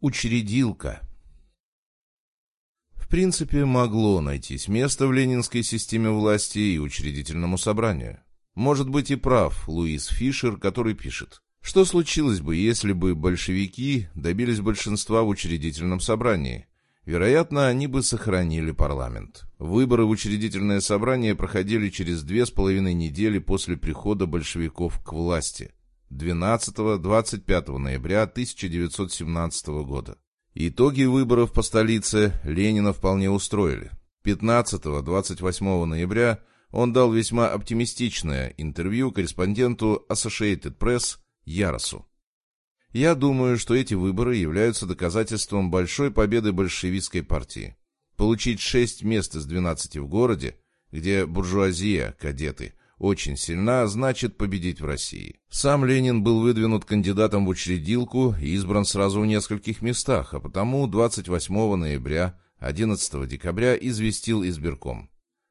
Учредилка. В принципе, могло найтись место в ленинской системе власти и учредительному собранию. Может быть и прав Луис Фишер, который пишет, что случилось бы, если бы большевики добились большинства в учредительном собрании? Вероятно, они бы сохранили парламент. Выборы в учредительное собрание проходили через две с половиной недели после прихода большевиков к власти – 12-25 ноября 1917 года. Итоги выборов по столице Ленина вполне устроили. 15-28 ноября он дал весьма оптимистичное интервью корреспонденту Associated Press Яросу. Я думаю, что эти выборы являются доказательством большой победы большевистской партии. Получить 6 мест из 12 в городе, где буржуазия, кадеты, очень сильна, значит победить в России. Сам Ленин был выдвинут кандидатом в учредилку и избран сразу в нескольких местах, а потому 28 ноября, 11 декабря известил избирком.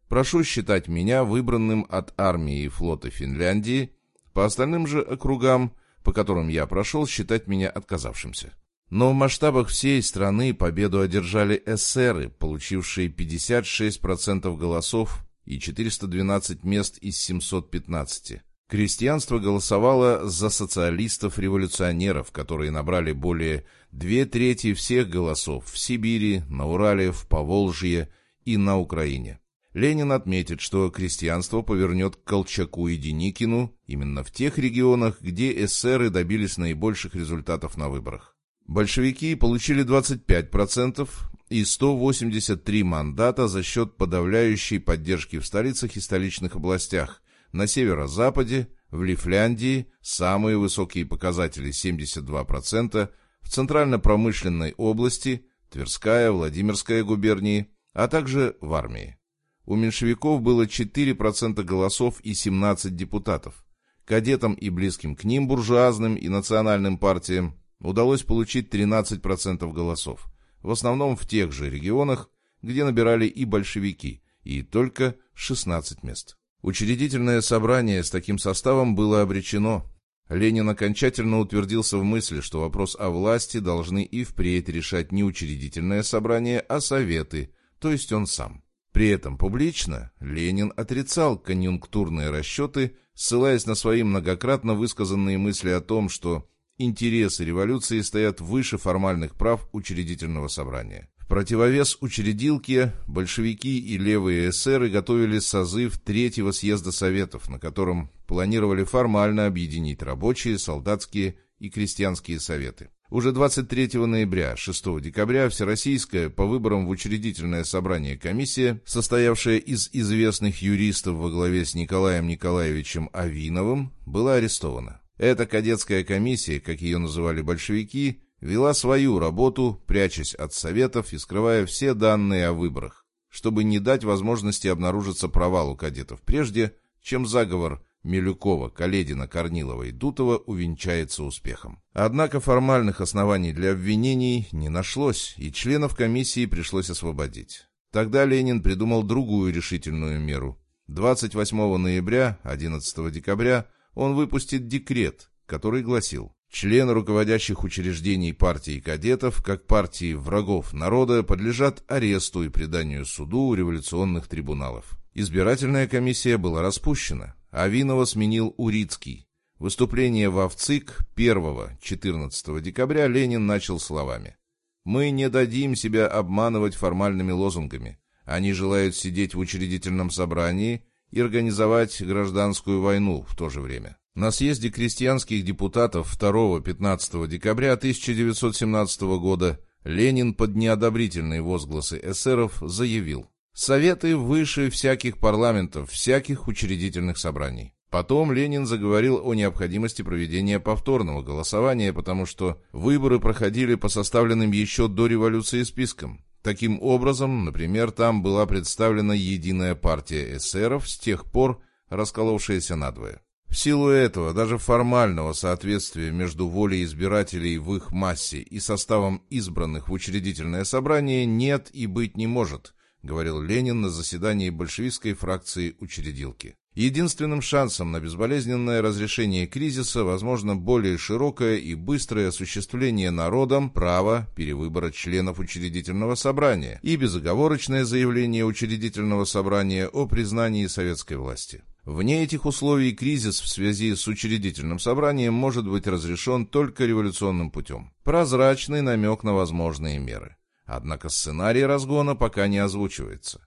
Прошу считать меня выбранным от армии и флота Финляндии, по остальным же округам, по которым я прошел, считать меня отказавшимся. Но в масштабах всей страны победу одержали эсеры, получившие 56% голосов и 412 мест из 715. Крестьянство голосовало за социалистов-революционеров, которые набрали более две трети всех голосов в Сибири, на Урале, в Поволжье и на Украине. Ленин отметит, что крестьянство повернет к Колчаку и Деникину именно в тех регионах, где эсеры добились наибольших результатов на выборах. Большевики получили 25%, и 183 мандата за счет подавляющей поддержки в столицах и столичных областях. На северо-западе, в Лифляндии самые высокие показатели 72%, в центрально-промышленной области, Тверская, Владимирская губернии, а также в армии. У меньшевиков было 4% голосов и 17 депутатов. Кадетам и близким к ним буржуазным и национальным партиям удалось получить 13% голосов в основном в тех же регионах, где набирали и большевики, и только 16 мест. Учредительное собрание с таким составом было обречено. Ленин окончательно утвердился в мысли, что вопрос о власти должны и впредь решать не учредительное собрание, а советы, то есть он сам. При этом публично Ленин отрицал конъюнктурные расчеты, ссылаясь на свои многократно высказанные мысли о том, что интересы революции стоят выше формальных прав учредительного собрания. В противовес учредилке большевики и левые эсеры готовили созыв Третьего съезда Советов, на котором планировали формально объединить рабочие, солдатские и крестьянские советы. Уже 23 ноября, 6 декабря Всероссийская по выборам в учредительное собрание комиссия, состоявшая из известных юристов во главе с Николаем Николаевичем Авиновым, была арестована. Эта кадетская комиссия, как ее называли большевики, вела свою работу, прячась от советов и скрывая все данные о выборах, чтобы не дать возможности обнаружиться провалу кадетов прежде, чем заговор Милюкова, Каледина, Корнилова и Дутова увенчается успехом. Однако формальных оснований для обвинений не нашлось, и членов комиссии пришлось освободить. Тогда Ленин придумал другую решительную меру. 28 ноября, 11 декабря он выпустит декрет, который гласил Члены руководящих учреждений партии кадетов, как партии врагов народа, подлежат аресту и преданию суду революционных трибуналов. Избирательная комиссия была распущена. Авинова сменил Урицкий. Выступление в АВЦИК 1-14 декабря Ленин начал словами. «Мы не дадим себя обманывать формальными лозунгами. Они желают сидеть в учредительном собрании и организовать гражданскую войну в то же время. На съезде крестьянских депутатов 2-15 декабря 1917 года Ленин под неодобрительные возгласы эсеров заявил «Советы выше всяких парламентов, всяких учредительных собраний». Потом Ленин заговорил о необходимости проведения повторного голосования, потому что выборы проходили по составленным еще до революции спискам. Таким образом, например, там была представлена единая партия эсеров, с тех пор расколовшаяся надвое. В силу этого, даже формального соответствия между волей избирателей в их массе и составом избранных в учредительное собрание нет и быть не может, говорил Ленин на заседании большевистской фракции учредилки. Единственным шансом на безболезненное разрешение кризиса возможно более широкое и быстрое осуществление народом права перевыбора членов учредительного собрания и безоговорочное заявление учредительного собрания о признании советской власти. Вне этих условий кризис в связи с учредительным собранием может быть разрешен только революционным путем. Прозрачный намек на возможные меры. Однако сценарий разгона пока не озвучивается.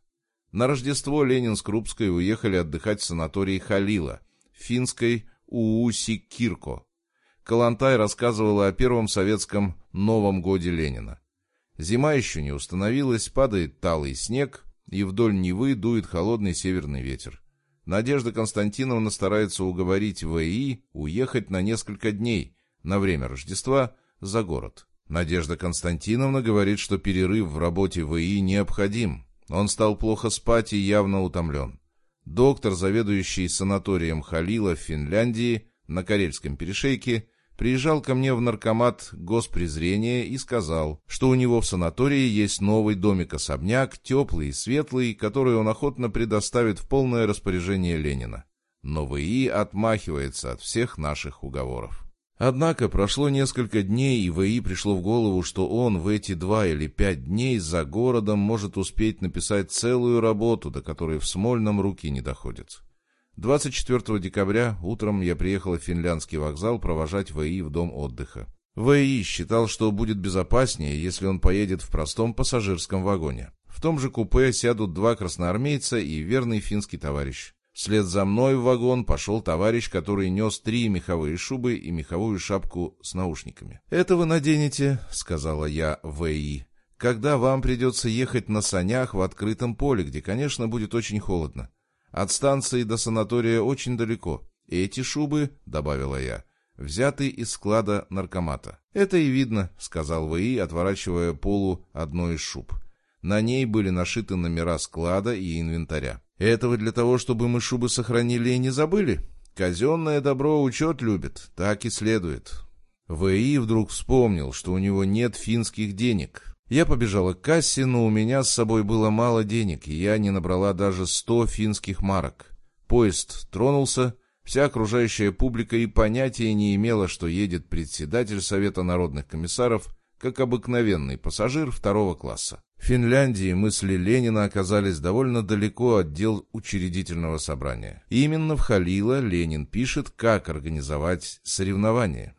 На Рождество Ленин с Крупской уехали отдыхать в санатории Халила, финской Ууси-Кирко. Калантай рассказывала о первом советском Новом годе Ленина. Зима еще не установилась, падает талый снег, и вдоль Невы дует холодный северный ветер. Надежда Константиновна старается уговорить ВИ уехать на несколько дней, на время Рождества, за город. Надежда Константиновна говорит, что перерыв в работе ВИ необходим, он стал плохо спать и явно утомлен. Доктор, заведующий санаторием Халила в Финляндии, на Карельском перешейке, приезжал ко мне в наркомат госпрезрения и сказал, что у него в санатории есть новый домик-особняк, теплый и светлый, который он охотно предоставит в полное распоряжение Ленина. Но ВИ отмахивается от всех наших уговоров. Однако прошло несколько дней, и ВИ пришло в голову, что он в эти два или пять дней за городом может успеть написать целую работу, до которой в Смольном руки не доходят. 24 декабря утром я приехал в финляндский вокзал провожать ВИ в дом отдыха. ВИ считал, что будет безопаснее, если он поедет в простом пассажирском вагоне. В том же купе сядут два красноармейца и верный финский товарищ. Вслед за мной в вагон пошел товарищ, который нес три меховые шубы и меховую шапку с наушниками. «Это вы наденете», — сказала я В.И., «когда вам придется ехать на санях в открытом поле, где, конечно, будет очень холодно. От станции до санатория очень далеко. Эти шубы, — добавила я, — взяты из склада наркомата». «Это и видно», — сказал В.И., отворачивая полу одной из шуб. На ней были нашиты номера склада и инвентаря. Этого для того, чтобы мы шубы сохранили и не забыли? Казенное добро учет любит, так и следует. В.И. вдруг вспомнил, что у него нет финских денег. Я побежала к кассе, но у меня с собой было мало денег, и я не набрала даже сто финских марок. Поезд тронулся, вся окружающая публика и понятия не имела, что едет председатель Совета народных комиссаров, как обыкновенный пассажир второго класса. В Финляндии мысли Ленина оказались довольно далеко от дел учредительного собрания. Именно в Халила Ленин пишет, как организовать соревнования.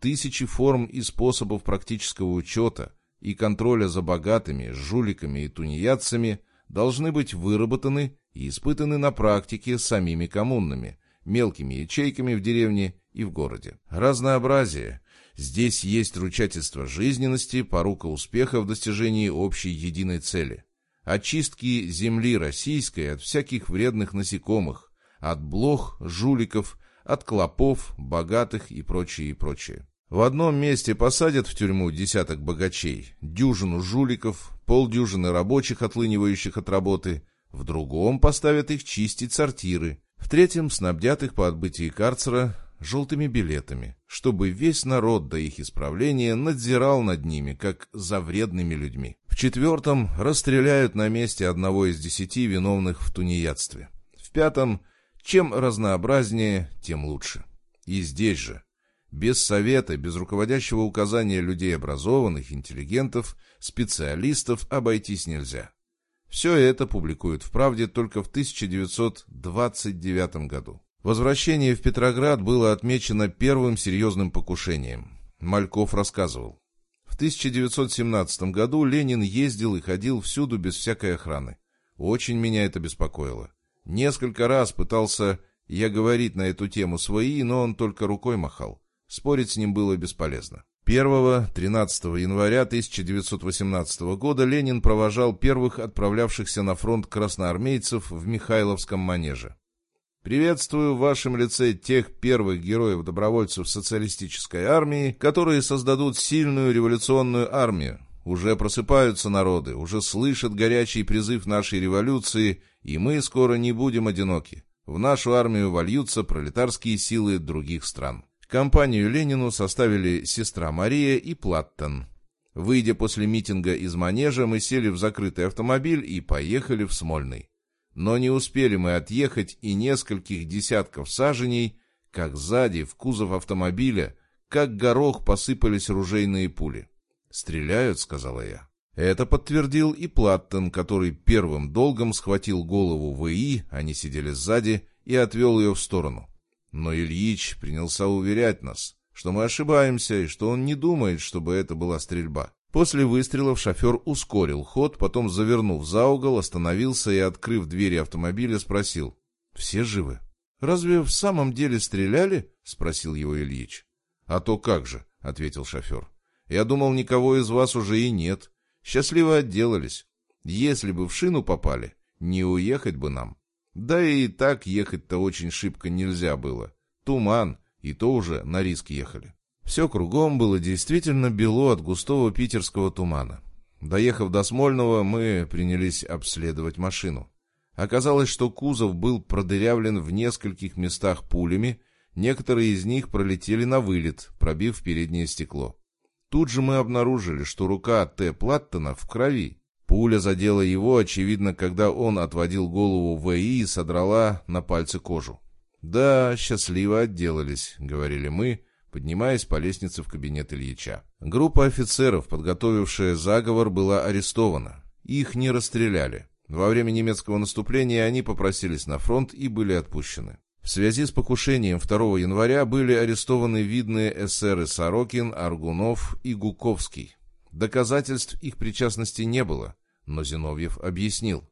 Тысячи форм и способов практического учета и контроля за богатыми, жуликами и тунеядцами должны быть выработаны и испытаны на практике самими коммунными, мелкими ячейками в деревне и в городе. Разнообразие, Здесь есть ручательство жизненности, порука успеха в достижении общей единой цели. Очистки земли российской от всяких вредных насекомых, от блох, жуликов, от клопов, богатых и прочее, и прочее. В одном месте посадят в тюрьму десяток богачей, дюжину жуликов, полдюжины рабочих, отлынивающих от работы, в другом поставят их чистить сортиры, в третьем снабдят их по отбытии карцера желтыми билетами, чтобы весь народ до их исправления надзирал над ними, как за вредными людьми. В четвертом расстреляют на месте одного из десяти виновных в тунеядстве. В пятом, чем разнообразнее, тем лучше. И здесь же, без совета, без руководящего указания людей образованных, интеллигентов, специалистов обойтись нельзя. Все это публикуют в «Правде» только в 1929 году. Возвращение в Петроград было отмечено первым серьезным покушением. Мальков рассказывал. В 1917 году Ленин ездил и ходил всюду без всякой охраны. Очень меня это беспокоило. Несколько раз пытался я говорить на эту тему свои, но он только рукой махал. Спорить с ним было бесполезно. 1-13 января 1918 года Ленин провожал первых отправлявшихся на фронт красноармейцев в Михайловском манеже. Приветствую в вашем лице тех первых героев-добровольцев социалистической армии, которые создадут сильную революционную армию. Уже просыпаются народы, уже слышат горячий призыв нашей революции, и мы скоро не будем одиноки. В нашу армию вольются пролетарские силы других стран. Компанию Ленину составили сестра Мария и Платтен. Выйдя после митинга из манежа, мы сели в закрытый автомобиль и поехали в Смольный. Но не успели мы отъехать и нескольких десятков саженей, как сзади, в кузов автомобиля, как горох посыпались ружейные пули. «Стреляют», — сказала я. Это подтвердил и Платтен, который первым долгом схватил голову ВИ, они сидели сзади, и отвел ее в сторону. Но Ильич принялся уверять нас, что мы ошибаемся и что он не думает, чтобы это была стрельба. После выстрелов шофер ускорил ход, потом, завернув за угол, остановился и, открыв двери автомобиля, спросил. «Все живы?» «Разве в самом деле стреляли?» — спросил его Ильич. «А то как же», — ответил шофер. «Я думал, никого из вас уже и нет. Счастливо отделались. Если бы в шину попали, не уехать бы нам. Да и так ехать-то очень шибко нельзя было. Туман, и то уже на риск ехали». Все кругом было действительно бело от густого питерского тумана. Доехав до Смольного, мы принялись обследовать машину. Оказалось, что кузов был продырявлен в нескольких местах пулями, некоторые из них пролетели на вылет, пробив переднее стекло. Тут же мы обнаружили, что рука Т. Платтона в крови. Пуля задела его, очевидно, когда он отводил голову ВИ и содрала на пальцы кожу. «Да, счастливо отделались», — говорили мы, поднимаясь по лестнице в кабинет Ильича. Группа офицеров, подготовившая заговор, была арестована. Их не расстреляли. Во время немецкого наступления они попросились на фронт и были отпущены. В связи с покушением 2 января были арестованы видные эсеры Сорокин, Аргунов и Гуковский. Доказательств их причастности не было, но Зиновьев объяснил.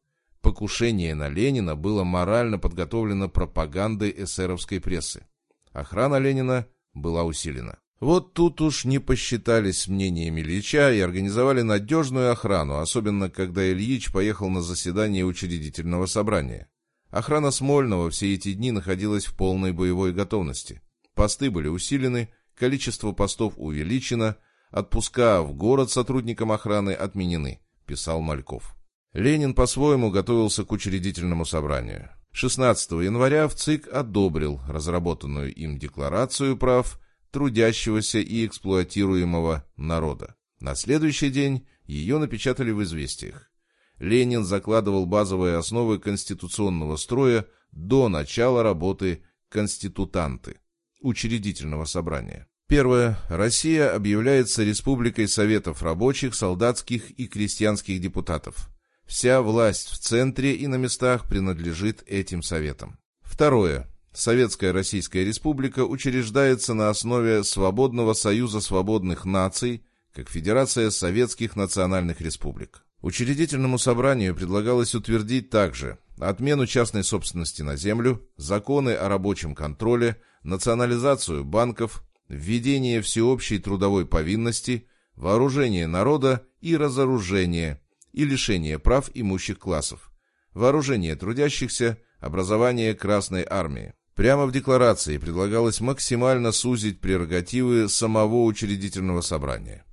Покушение на Ленина было морально подготовлено пропагандой эсеровской прессы. Охрана Ленина была усилена. Вот тут уж не посчитались с мнением Ильича и организовали надежную охрану, особенно когда Ильич поехал на заседание учредительного собрания. Охрана Смольного все эти дни находилась в полной боевой готовности. Посты были усилены, количество постов увеличено, отпуска в город сотрудникам охраны отменены, писал Мальков. Ленин по-своему готовился к учредительному собранию. 16 января в ЦИК одобрил разработанную им декларацию прав трудящегося и эксплуатируемого народа. На следующий день ее напечатали в «Известиях». Ленин закладывал базовые основы конституционного строя до начала работы конститутанты, учредительного собрания. Первое. Россия объявляется Республикой Советов рабочих, солдатских и крестьянских депутатов. Вся власть в центре и на местах принадлежит этим советам. Второе. Советская Российская Республика учреждается на основе Свободного Союза Свободных Наций, как Федерация Советских Национальных Республик. Учредительному собранию предлагалось утвердить также отмену частной собственности на землю, законы о рабочем контроле, национализацию банков, введение всеобщей трудовой повинности, вооружение народа и разоружение и лишение прав имущих классов, вооружение трудящихся, образование Красной Армии. Прямо в декларации предлагалось максимально сузить прерогативы самого учредительного собрания.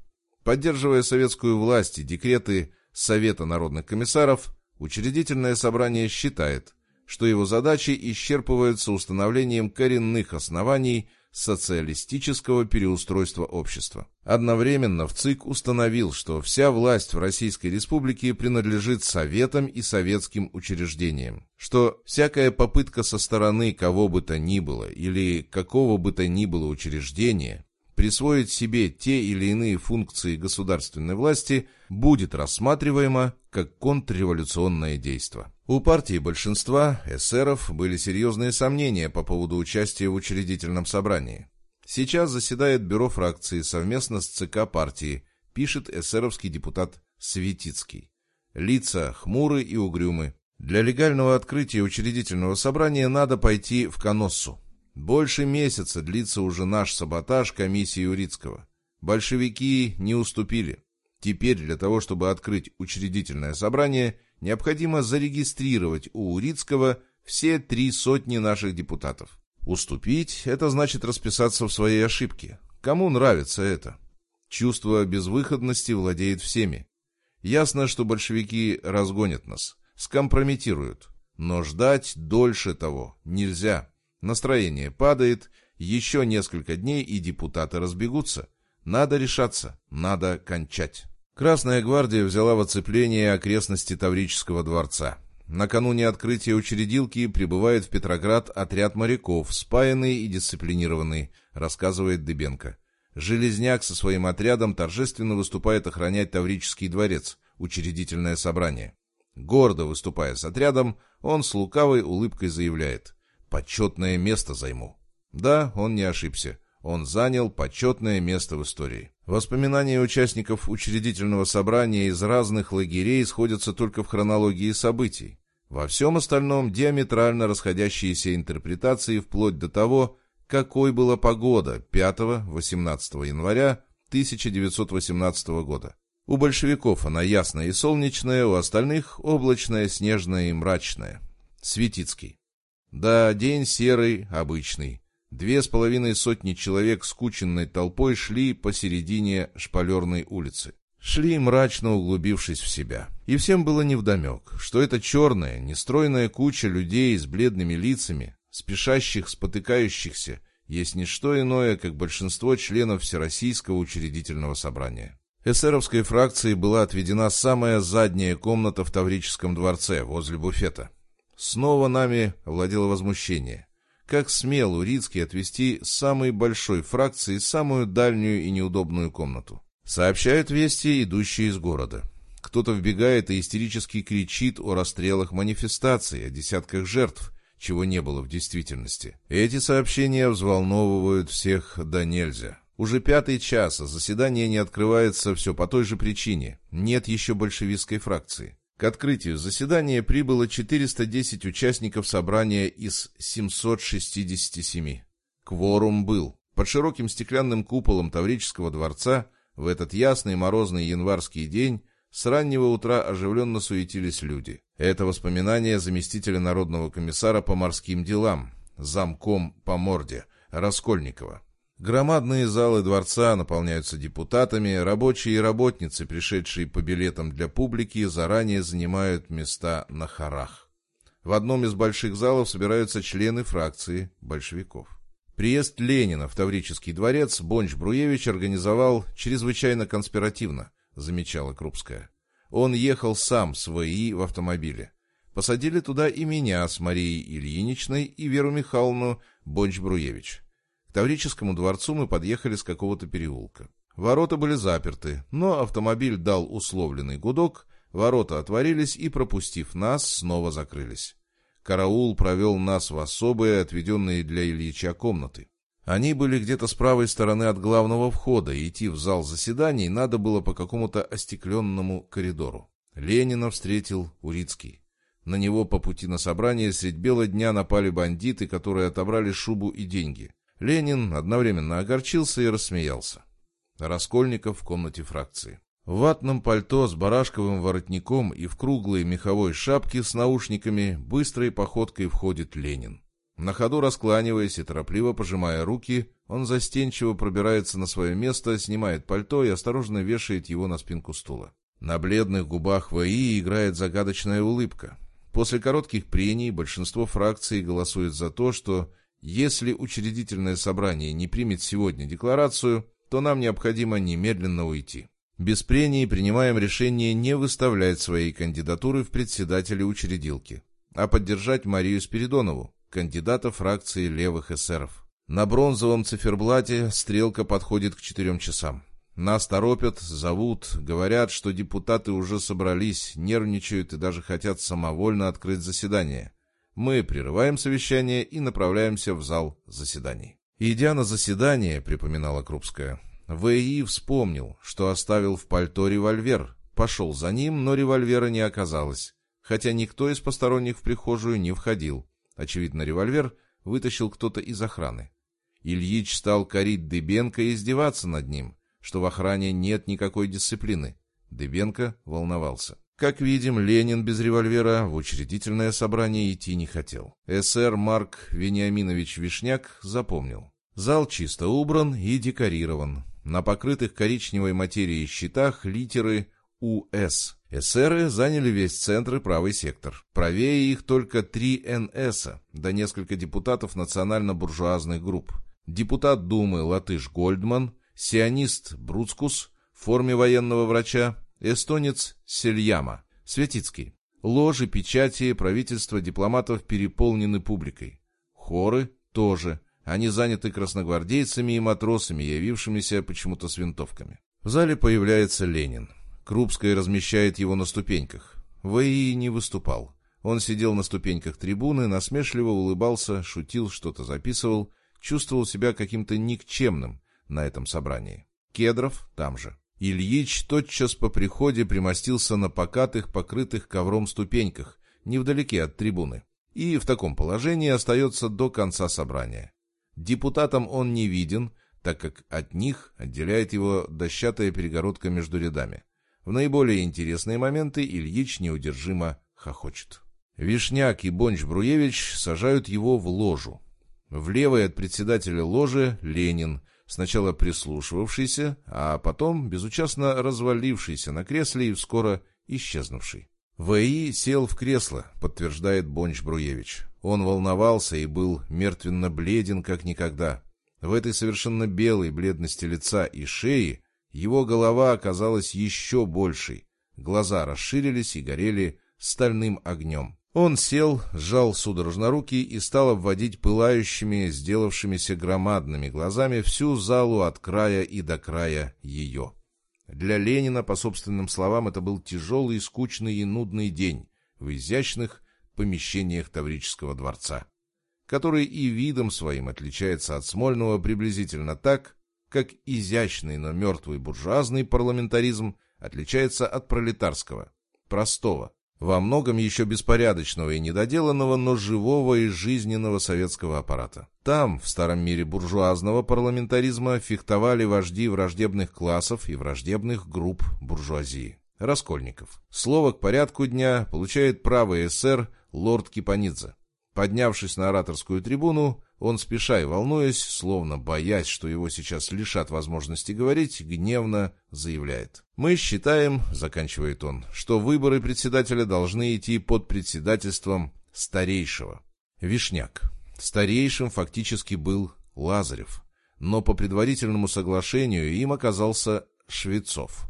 Поддерживая советскую власть и декреты Совета народных комиссаров, учредительное собрание считает, что его задачи исчерпываются установлением коренных оснований социалистического переустройства общества. Одновременно в ЦИК установил, что вся власть в Российской Республике принадлежит Советам и советским учреждениям, что всякая попытка со стороны кого бы то ни было или какого бы то ни было учреждения присвоить себе те или иные функции государственной власти будет рассматриваемо как контрреволюционное действие. У партии большинства эсеров были серьезные сомнения по поводу участия в учредительном собрании. Сейчас заседает бюро фракции совместно с ЦК партии, пишет эсеровский депутат Светицкий. Лица хмуры и угрюмы. Для легального открытия учредительного собрания надо пойти в Коноссу. Больше месяца длится уже наш саботаж комиссии Урицкого. Большевики не уступили. Теперь для того, чтобы открыть учредительное собрание, необходимо зарегистрировать у Урицкого все три сотни наших депутатов. Уступить – это значит расписаться в своей ошибке. Кому нравится это? Чувство безвыходности владеет всеми. Ясно, что большевики разгонят нас, скомпрометируют. Но ждать дольше того нельзя. Настроение падает, еще несколько дней и депутаты разбегутся. Надо решаться, надо кончать. Красная гвардия взяла в оцепление окрестности Таврического дворца. Накануне открытия учредилки прибывает в Петроград отряд моряков, спаянный и дисциплинированный, рассказывает Дыбенко. Железняк со своим отрядом торжественно выступает охранять Таврический дворец, учредительное собрание. Гордо выступая с отрядом, он с лукавой улыбкой заявляет «Почетное место займу». Да, он не ошибся. Он занял почетное место в истории. Воспоминания участников учредительного собрания из разных лагерей сходятся только в хронологии событий. Во всем остальном диаметрально расходящиеся интерпретации вплоть до того, какой была погода 5-18 января 1918 года. У большевиков она ясная и солнечная, у остальных облачная, снежная и мрачная. Светицкий. Да, день серый, обычный. Две с половиной сотни человек скученной толпой шли посередине шпалерной улицы. Шли, мрачно углубившись в себя. И всем было невдомек, что эта черная, нестройная куча людей с бледными лицами, спешащих, спотыкающихся, есть не что иное, как большинство членов Всероссийского учредительного собрания. Эсеровской фракции была отведена самая задняя комната в Таврическом дворце, возле буфета. Снова нами владело возмущение. Как смел Урицкий отвести самой большой фракции самую дальнюю и неудобную комнату? Сообщают вести, идущие из города. Кто-то вбегает и истерически кричит о расстрелах манифестаций, о десятках жертв, чего не было в действительности. Эти сообщения взволновывают всех да нельзя. Уже пятый час, а заседание не открывается все по той же причине. Нет еще большевистской фракции. К открытию заседания прибыло 410 участников собрания из 767. Кворум был. Под широким стеклянным куполом Таврического дворца в этот ясный морозный январский день с раннего утра оживленно суетились люди. Это воспоминание заместителя Народного комиссара по морским делам, замком по морде, Раскольникова. Громадные залы дворца наполняются депутатами, рабочие и работницы, пришедшие по билетам для публики, заранее занимают места на хорах. В одном из больших залов собираются члены фракции большевиков. Приезд Ленина в Таврический дворец Бонч-Бруевич организовал чрезвычайно конспиративно, замечала Крупская. Он ехал сам с ВИ в автомобиле. Посадили туда и меня с Марией Ильиничной и Веру Михайловну Бонч-Бруевич. К Таврическому дворцу мы подъехали с какого-то переулка. Ворота были заперты, но автомобиль дал условленный гудок, ворота отворились и, пропустив нас, снова закрылись. Караул провел нас в особые, отведенные для Ильича комнаты. Они были где-то с правой стороны от главного входа, и идти в зал заседаний надо было по какому-то остекленному коридору. Ленина встретил Урицкий. На него по пути на собрание средь бела дня напали бандиты, которые отобрали шубу и деньги. Ленин одновременно огорчился и рассмеялся. Раскольников в комнате фракции. В ватном пальто с барашковым воротником и в круглой меховой шапке с наушниками быстрой походкой входит Ленин. На ходу раскланиваясь и торопливо пожимая руки, он застенчиво пробирается на свое место, снимает пальто и осторожно вешает его на спинку стула. На бледных губах ВИ играет загадочная улыбка. После коротких прений большинство фракций голосует за то, что если учредительное собрание не примет сегодня декларацию, то нам необходимо немедленно уйти. Без прений принимаем решение не выставлять своей кандидатуры в председатели учредилки, а поддержать Марию Спиридонову, кандидата фракции левых эсеров. На бронзовом циферблате стрелка подходит к четырем часам. Нас торопят, зовут, говорят, что депутаты уже собрались, нервничают и даже хотят самовольно открыть заседание. Мы прерываем совещание и направляемся в зал заседаний. Идя на заседание, припоминала Крупская, В.И. вспомнил, что оставил в пальто револьвер, пошел за ним, но револьвера не оказалось, хотя никто из посторонних в прихожую не входил. Очевидно, револьвер вытащил кто-то из охраны. Ильич стал корить Дыбенко и издеваться над ним, что в охране нет никакой дисциплины. Дыбенко волновался. Как видим, Ленин без револьвера в учредительное собрание идти не хотел. СР Марк Вениаминович Вишняк запомнил. Зал чисто убран и декорирован. На покрытых коричневой материей щитах литеры УС. Эсеры заняли весь центр и правый сектор. Правее их только три НС, да несколько депутатов национально-буржуазных групп. Депутат Думы Латыш Гольдман, сионист Бруцкус в форме военного врача, эстонец Сельяма, Светицкий. Ложи, печати, правительства дипломатов переполнены публикой. Хоры тоже. Они заняты красногвардейцами и матросами, явившимися почему-то с винтовками. В зале появляется Ленин. Крупская размещает его на ступеньках. ВИИ не выступал. Он сидел на ступеньках трибуны, насмешливо улыбался, шутил, что-то записывал, чувствовал себя каким-то никчемным на этом собрании. Кедров там же. Ильич тотчас по приходе примостился на покатых, покрытых ковром ступеньках, невдалеке от трибуны, и в таком положении остается до конца собрания. Депутатам он не виден, так как от них отделяет его дощатая перегородка между рядами. В наиболее интересные моменты Ильич неудержимо хохочет. Вишняк и Бонч-Бруевич сажают его в ложу. В левой от председателя ложи Ленин, сначала прислушивавшийся, а потом безучастно развалившийся на кресле и скоро исчезнувший. В.И. сел в кресло, подтверждает Бонч-Бруевич. Он волновался и был мертвенно бледен, как никогда. В этой совершенно белой бледности лица и шеи его голова оказалась еще большей. Глаза расширились и горели стальным огнем. Он сел, сжал судорожно руки и стал обводить пылающими, сделавшимися громадными глазами всю залу от края и до края ее. Для Ленина, по собственным словам, это был тяжелый, скучный и нудный день в изящных помещениях Таврического дворца, который и видом своим отличается от Смольного приблизительно так, как изящный, но мертвый буржуазный парламентаризм отличается от пролетарского, простого, во многом еще беспорядочного и недоделанного, но живого и жизненного советского аппарата. Там, в старом мире буржуазного парламентаризма, фехтовали вожди враждебных классов и враждебных групп буржуазии. Раскольников. Слово к порядку дня получает правый эсер лорд Кипанидзе. Поднявшись на ораторскую трибуну, он, спеша и волнуясь, словно боясь, что его сейчас лишат возможности говорить, гневно заявляет. «Мы считаем, — заканчивает он, — что выборы председателя должны идти под председательством старейшего». Вишняк. Старейшим фактически был Лазарев, но по предварительному соглашению им оказался Швецов.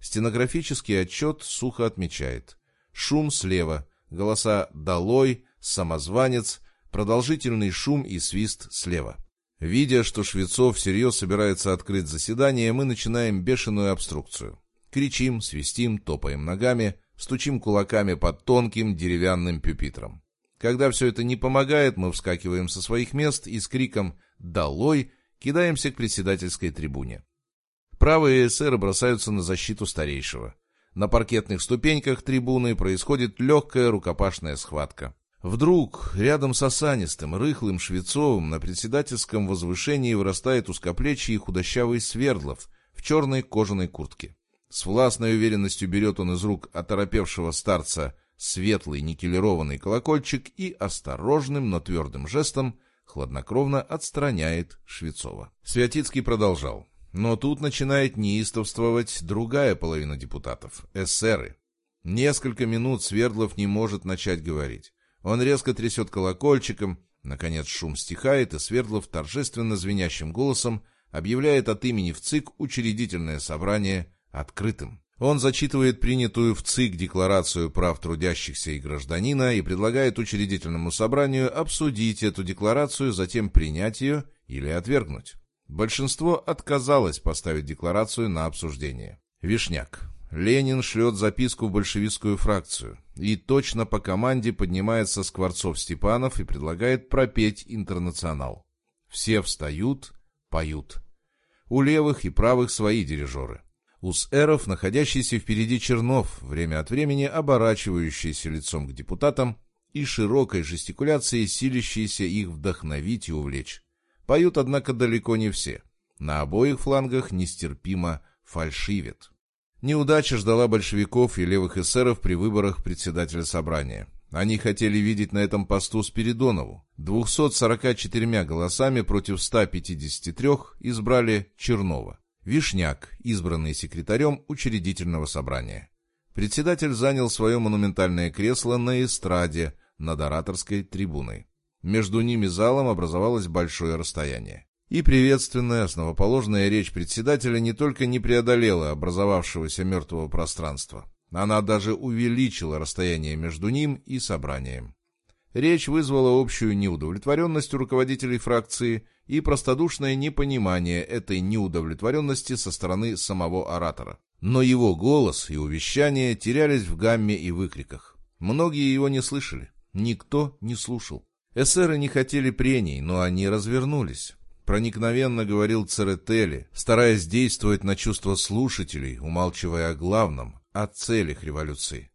Стенографический отчет сухо отмечает. Шум слева, голоса «долой», «самозванец», Продолжительный шум и свист слева. Видя, что Швецов всерьез собирается открыть заседание, мы начинаем бешеную обструкцию. Кричим, свистим, топаем ногами, стучим кулаками под тонким деревянным пюпитром. Когда все это не помогает, мы вскакиваем со своих мест и с криком «Долой!» кидаемся к председательской трибуне. Правые эсеры бросаются на защиту старейшего. На паркетных ступеньках трибуны происходит легкая рукопашная схватка. Вдруг рядом с осанистым, рыхлым Швецовым на председательском возвышении вырастает узкоплечий худощавый Свердлов в черной кожаной куртке. С властной уверенностью берет он из рук оторопевшего старца светлый никелированный колокольчик и осторожным, но твердым жестом хладнокровно отстраняет Швецова. Святицкий продолжал. Но тут начинает неистовствовать другая половина депутатов — эсеры. Несколько минут Свердлов не может начать говорить. Он резко трясет колокольчиком, наконец шум стихает, и Свердлов торжественно звенящим голосом объявляет от имени в ЦИК учредительное собрание открытым. Он зачитывает принятую в ЦИК Декларацию прав трудящихся и гражданина и предлагает учредительному собранию обсудить эту декларацию, затем принять ее или отвергнуть. Большинство отказалось поставить декларацию на обсуждение. Вишняк. Ленин шлет записку в большевистскую фракцию. И точно по команде поднимается Скворцов-Степанов и предлагает пропеть «Интернационал». Все встают, поют. У левых и правых свои дирижеры. У сэров, находящийся впереди Чернов, время от времени оборачивающийся лицом к депутатам и широкой жестикуляцией силящиеся их вдохновить и увлечь. Поют, однако, далеко не все. На обоих флангах нестерпимо фальшивит. Неудача ждала большевиков и левых эсеров при выборах председателя собрания. Они хотели видеть на этом посту Спиридонову. 244 голосами против 153 избрали Чернова. Вишняк, избранный секретарем учредительного собрания. Председатель занял свое монументальное кресло на эстраде над ораторской трибуной. Между ними залом образовалось большое расстояние. И приветственная, основоположная речь председателя не только не преодолела образовавшегося мертвого пространства, Она даже увеличила расстояние между ним и собранием. Речь вызвала общую неудовлетворенность у руководителей фракции и простодушное непонимание этой неудовлетворенности со стороны самого оратора. Но его голос и увещания терялись в гамме и выкриках. Многие его не слышали. Никто не слушал. Эсеры не хотели прений, но они развернулись. Проникновенно говорил Церетели, стараясь действовать на чувства слушателей, умалчивая о главном, о целях революции.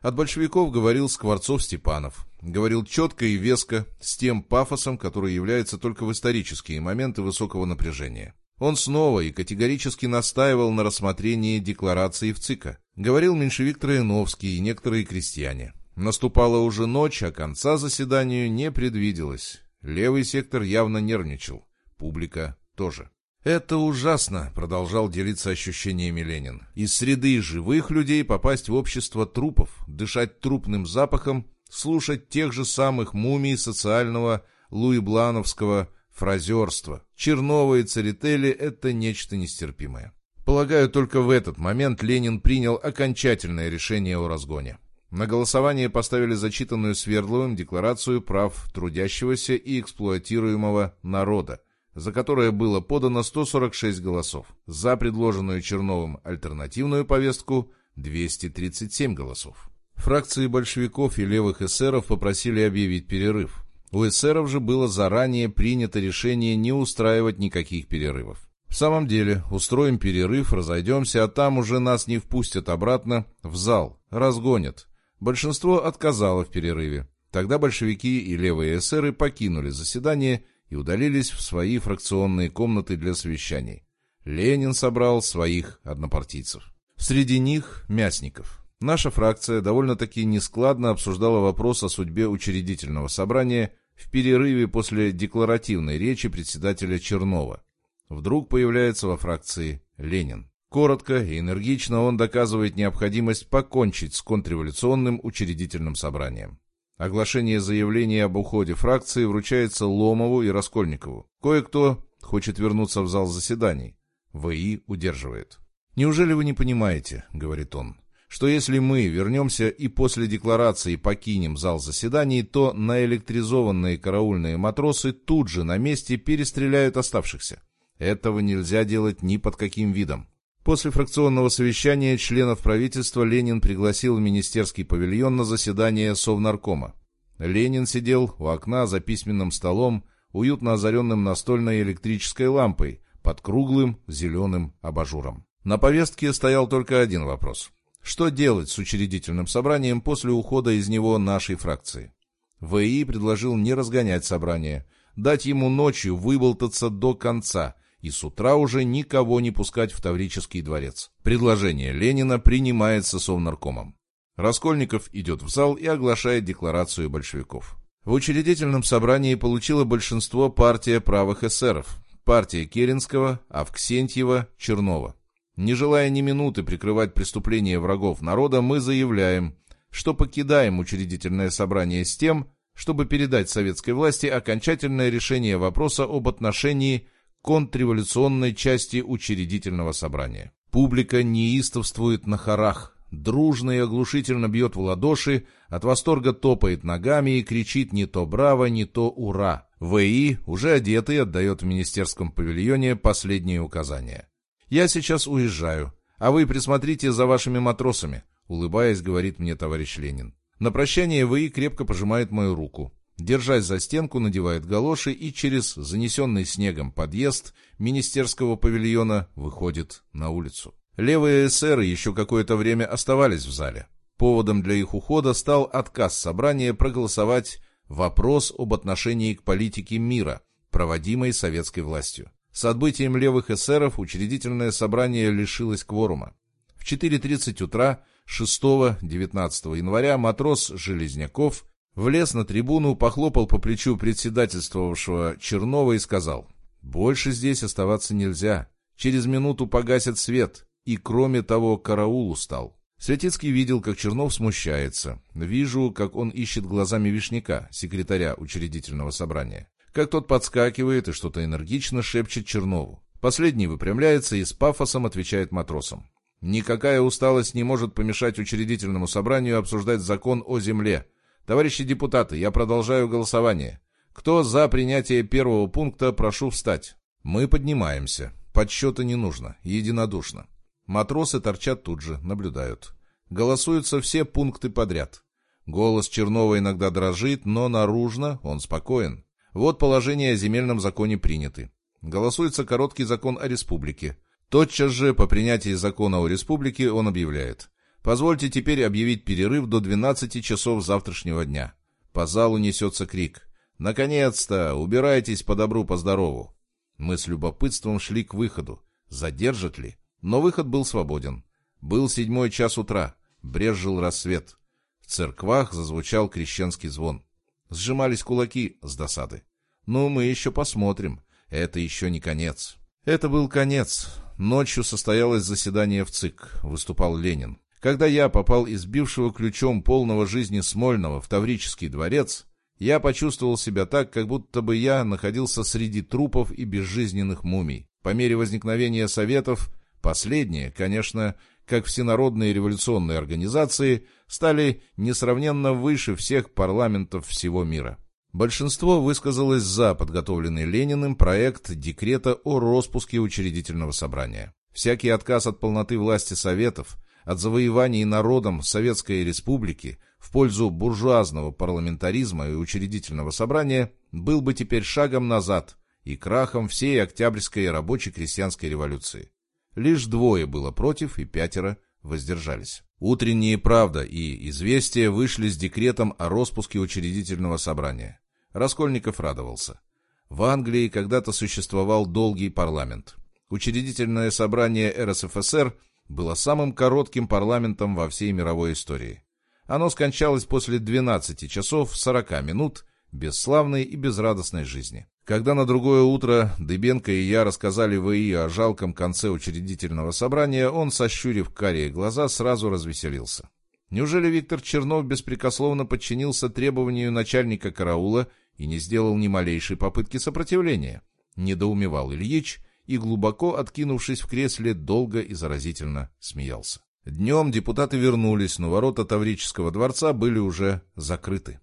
От большевиков говорил Скворцов-Степанов. Говорил четко и веско, с тем пафосом, который является только в исторические моменты высокого напряжения. Он снова и категорически настаивал на рассмотрении декларации в ЦИКа. Говорил меньшевик Трояновский и некоторые крестьяне. Наступала уже ночь, а конца заседанию не предвиделось. Левый сектор явно нервничал. Публика тоже. «Это ужасно», — продолжал делиться ощущениями Ленин. «Из среды живых людей попасть в общество трупов, дышать трупным запахом, слушать тех же самых мумий социального луиблановского фразерства. Чернова и Церетели — это нечто нестерпимое». Полагаю, только в этот момент Ленин принял окончательное решение о разгоне. На голосование поставили зачитанную Свердловым декларацию прав трудящегося и эксплуатируемого народа, за которое было подано 146 голосов. За предложенную Черновым альтернативную повестку – 237 голосов. Фракции большевиков и левых эсеров попросили объявить перерыв. У эсеров же было заранее принято решение не устраивать никаких перерывов. В самом деле, устроим перерыв, разойдемся, а там уже нас не впустят обратно в зал, разгонят. Большинство отказало в перерыве. Тогда большевики и левые эсеры покинули заседание и удалились в свои фракционные комнаты для совещаний. Ленин собрал своих однопартийцев. Среди них – Мясников. Наша фракция довольно-таки нескладно обсуждала вопрос о судьбе учредительного собрания в перерыве после декларативной речи председателя Чернова. Вдруг появляется во фракции Ленин. Коротко и энергично он доказывает необходимость покончить с контрреволюционным учредительным собранием. Оглашение заявления об уходе фракции вручается Ломову и Раскольникову. Кое-кто хочет вернуться в зал заседаний. ВИ удерживает. «Неужели вы не понимаете, — говорит он, — что если мы вернемся и после декларации покинем зал заседаний, то наэлектризованные караульные матросы тут же на месте перестреляют оставшихся? Этого нельзя делать ни под каким видом. После фракционного совещания членов правительства Ленин пригласил в министерский павильон на заседание Совнаркома. Ленин сидел у окна за письменным столом, уютно озаренным настольной электрической лампой под круглым зеленым абажуром. На повестке стоял только один вопрос. Что делать с учредительным собранием после ухода из него нашей фракции? ВИ предложил не разгонять собрание, дать ему ночью выболтаться до конца – и с утра уже никого не пускать в Таврический дворец. Предложение Ленина принимается Совнаркомом. Раскольников идет в зал и оглашает декларацию большевиков. В учредительном собрании получила большинство партия правых эсеров, партия Керенского, Авксентьева, Чернова. Не желая ни минуты прикрывать преступления врагов народа, мы заявляем, что покидаем учредительное собрание с тем, чтобы передать советской власти окончательное решение вопроса об отношении контрреволюционной части учредительного собрания. Публика неистовствует на хорах, дружно и оглушительно бьет в ладоши, от восторга топает ногами и кричит не то «Браво!», не то «Ура!». ВИ, уже одетый, отдает в министерском павильоне последние указания. «Я сейчас уезжаю, а вы присмотрите за вашими матросами», улыбаясь, говорит мне товарищ Ленин. На прощание ВИ крепко пожимает мою руку. Держась за стенку, надевает галоши и через занесенный снегом подъезд министерского павильона выходит на улицу. Левые эсеры еще какое-то время оставались в зале. Поводом для их ухода стал отказ собрания проголосовать вопрос об отношении к политике мира, проводимой советской властью. С отбытием левых эсеров учредительное собрание лишилось кворума. В 4.30 утра 6-19 января матрос Железняков Влез на трибуну, похлопал по плечу председательствовавшего Чернова и сказал, «Больше здесь оставаться нельзя. Через минуту погасят свет, и кроме того караул устал». Светицкий видел, как Чернов смущается. Вижу, как он ищет глазами Вишняка, секретаря учредительного собрания. Как тот подскакивает и что-то энергично шепчет Чернову. Последний выпрямляется и с пафосом отвечает матросам. Никакая усталость не может помешать учредительному собранию обсуждать закон о земле. Товарищи депутаты, я продолжаю голосование. Кто за принятие первого пункта, прошу встать. Мы поднимаемся. Подсчета не нужно. Единодушно. Матросы торчат тут же, наблюдают. Голосуются все пункты подряд. Голос Чернова иногда дрожит, но наружно он спокоен. Вот положения о земельном законе приняты. Голосуется короткий закон о республике. Тотчас же, по принятии закона о республике, он объявляет. Позвольте теперь объявить перерыв до 12 часов завтрашнего дня. По залу несется крик. «Наконец-то! Убирайтесь по добру, по здорову!» Мы с любопытством шли к выходу. Задержат ли? Но выход был свободен. Был седьмой час утра. Брезжил рассвет. В церквах зазвучал крещенский звон. Сжимались кулаки с досады. Ну, мы еще посмотрим. Это еще не конец. Это был конец. Ночью состоялось заседание в ЦИК. Выступал Ленин. Когда я попал из бившего ключом полного жизни Смольного в Таврический дворец, я почувствовал себя так, как будто бы я находился среди трупов и безжизненных мумий. По мере возникновения Советов, последние, конечно, как всенародные революционные организации, стали несравненно выше всех парламентов всего мира. Большинство высказалось за подготовленный Лениным проект декрета о распуске учредительного собрания. Всякий отказ от полноты власти Советов, от завоеваний народом Советской Республики в пользу буржуазного парламентаризма и учредительного собрания был бы теперь шагом назад и крахом всей Октябрьской рабочей крестьянской революции. Лишь двое было против и пятеро воздержались. Утренние «Правда» и «Известия» вышли с декретом о распуске учредительного собрания. Раскольников радовался. В Англии когда-то существовал долгий парламент. Учредительное собрание РСФСР было самым коротким парламентом во всей мировой истории. Оно скончалось после 12 часов 40 минут бесславной и безрадостной жизни. Когда на другое утро Дыбенко и я рассказали ВИ о жалком конце учредительного собрания, он, сощурив карие глаза, сразу развеселился. Неужели Виктор Чернов беспрекословно подчинился требованию начальника караула и не сделал ни малейшей попытки сопротивления? Недоумевал Ильич и, глубоко откинувшись в кресле, долго и заразительно смеялся. Днем депутаты вернулись, но ворота Таврического дворца были уже закрыты.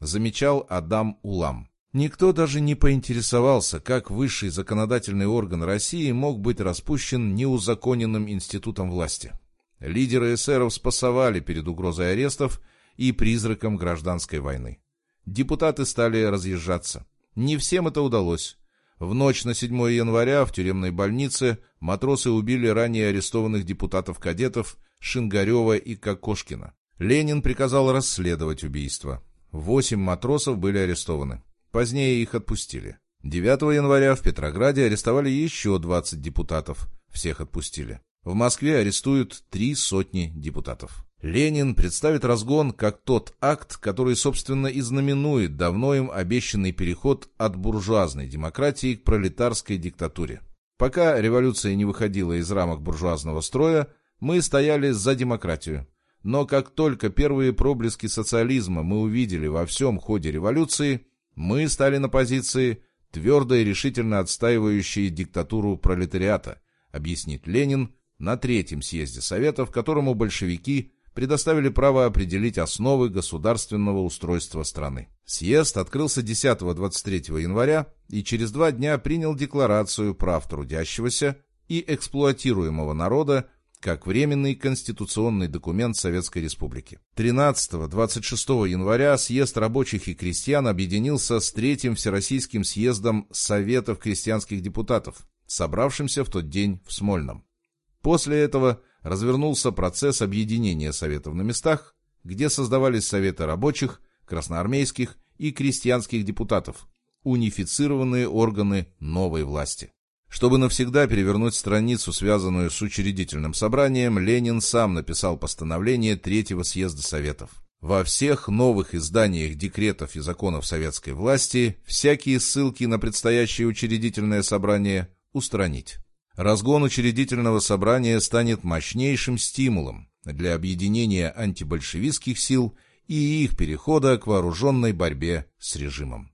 Замечал Адам Улам. Никто даже не поинтересовался, как высший законодательный орган России мог быть распущен неузаконенным институтом власти. Лидеры эсеров спасовали перед угрозой арестов и призраком гражданской войны. Депутаты стали разъезжаться. Не всем это удалось. В ночь на 7 января в тюремной больнице матросы убили ранее арестованных депутатов-кадетов Шингарева и Кокошкина. Ленин приказал расследовать убийство. Восемь матросов были арестованы. Позднее их отпустили. 9 января в Петрограде арестовали еще 20 депутатов. Всех отпустили. В Москве арестуют три сотни депутатов. Ленин представит разгон как тот акт, который, собственно, и знаменует давно им обещанный переход от буржуазной демократии к пролетарской диктатуре. Пока революция не выходила из рамок буржуазного строя, мы стояли за демократию. Но как только первые проблески социализма мы увидели во всем ходе революции, мы стали на позиции, твердо и решительно отстаивающие диктатуру пролетариата, объяснит Ленин на третьем съезде Советов, которому большевики предоставили право определить основы государственного устройства страны. Съезд открылся 10-23 января и через два дня принял Декларацию прав трудящегося и эксплуатируемого народа как временный конституционный документ Советской Республики. 13-26 января съезд рабочих и крестьян объединился с Третьим Всероссийским съездом Советов крестьянских депутатов, собравшимся в тот день в Смольном. После этого развернулся процесс объединения Советов на местах, где создавались Советы рабочих, красноармейских и крестьянских депутатов, унифицированные органы новой власти. Чтобы навсегда перевернуть страницу, связанную с учредительным собранием, Ленин сам написал постановление Третьего съезда Советов. Во всех новых изданиях декретов и законов советской власти всякие ссылки на предстоящее учредительное собрание устранить. Разгон учредительного собрания станет мощнейшим стимулом для объединения антибольшевистских сил и их перехода к вооруженной борьбе с режимом.